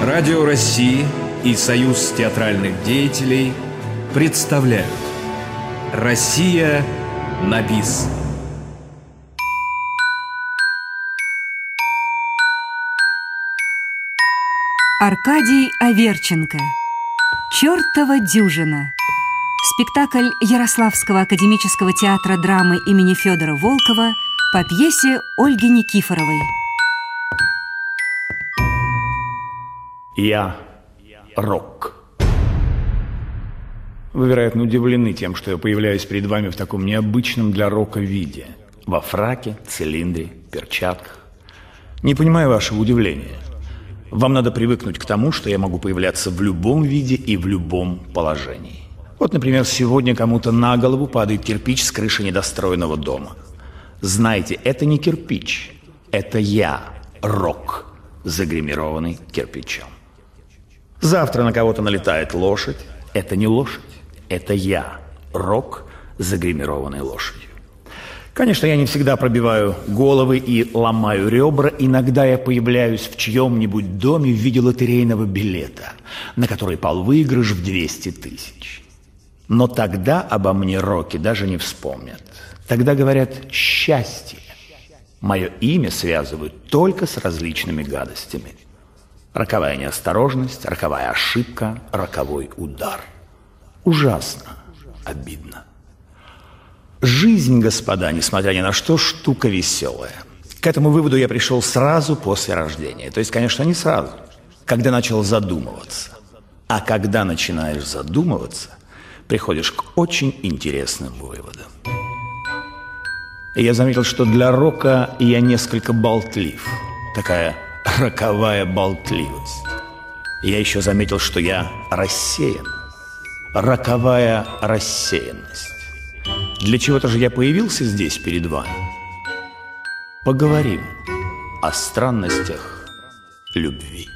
Радио России и Союз театральных деятелей представляют. Россия на бис. Аркадий Аверченко. «Чертова дюжина» Спектакль Ярославского академического театра драмы имени Федора Волкова по пьесе Ольги Никифоровой Я Рок. Вы, вероятно, удивлены тем, что я появляюсь перед вами в таком необычном для рока виде. Во фраке, цилиндре, перчатках. Не понимаю вашего удивления. Вам надо привыкнуть к тому, что я могу появляться в любом виде и в любом положении. Вот, например, сегодня кому-то на голову падает кирпич с крыши недостроенного дома. Знаете, это не кирпич, это я, Рок, загримированный кирпичом. Завтра на кого-то налетает лошадь. Это не лошадь, это я, Рок, загримированный лошадью. Конечно, я не всегда пробиваю головы и ломаю ребра. Иногда я появляюсь в чьем-нибудь доме в виде лотерейного билета, на который пал выигрыш в 200 тысяч. Но тогда обо мне Роки даже не вспомнят. Тогда говорят «счастье». Мое имя связывают только с различными гадостями. Роковая неосторожность, роковая ошибка, роковой удар. Ужасно, обидно. Жизнь, господа, несмотря ни на что, штука веселая. К этому выводу я пришел сразу после рождения. То есть, конечно, не сразу, когда начал задумываться. А когда начинаешь задумываться, приходишь к очень интересным выводам. Я заметил, что для рока я несколько болтлив. Такая роковая болтливость. Я еще заметил, что я рассеян. Роковая рассеянность. Для чего-то же я появился здесь перед вами. Поговорим о странностях любви.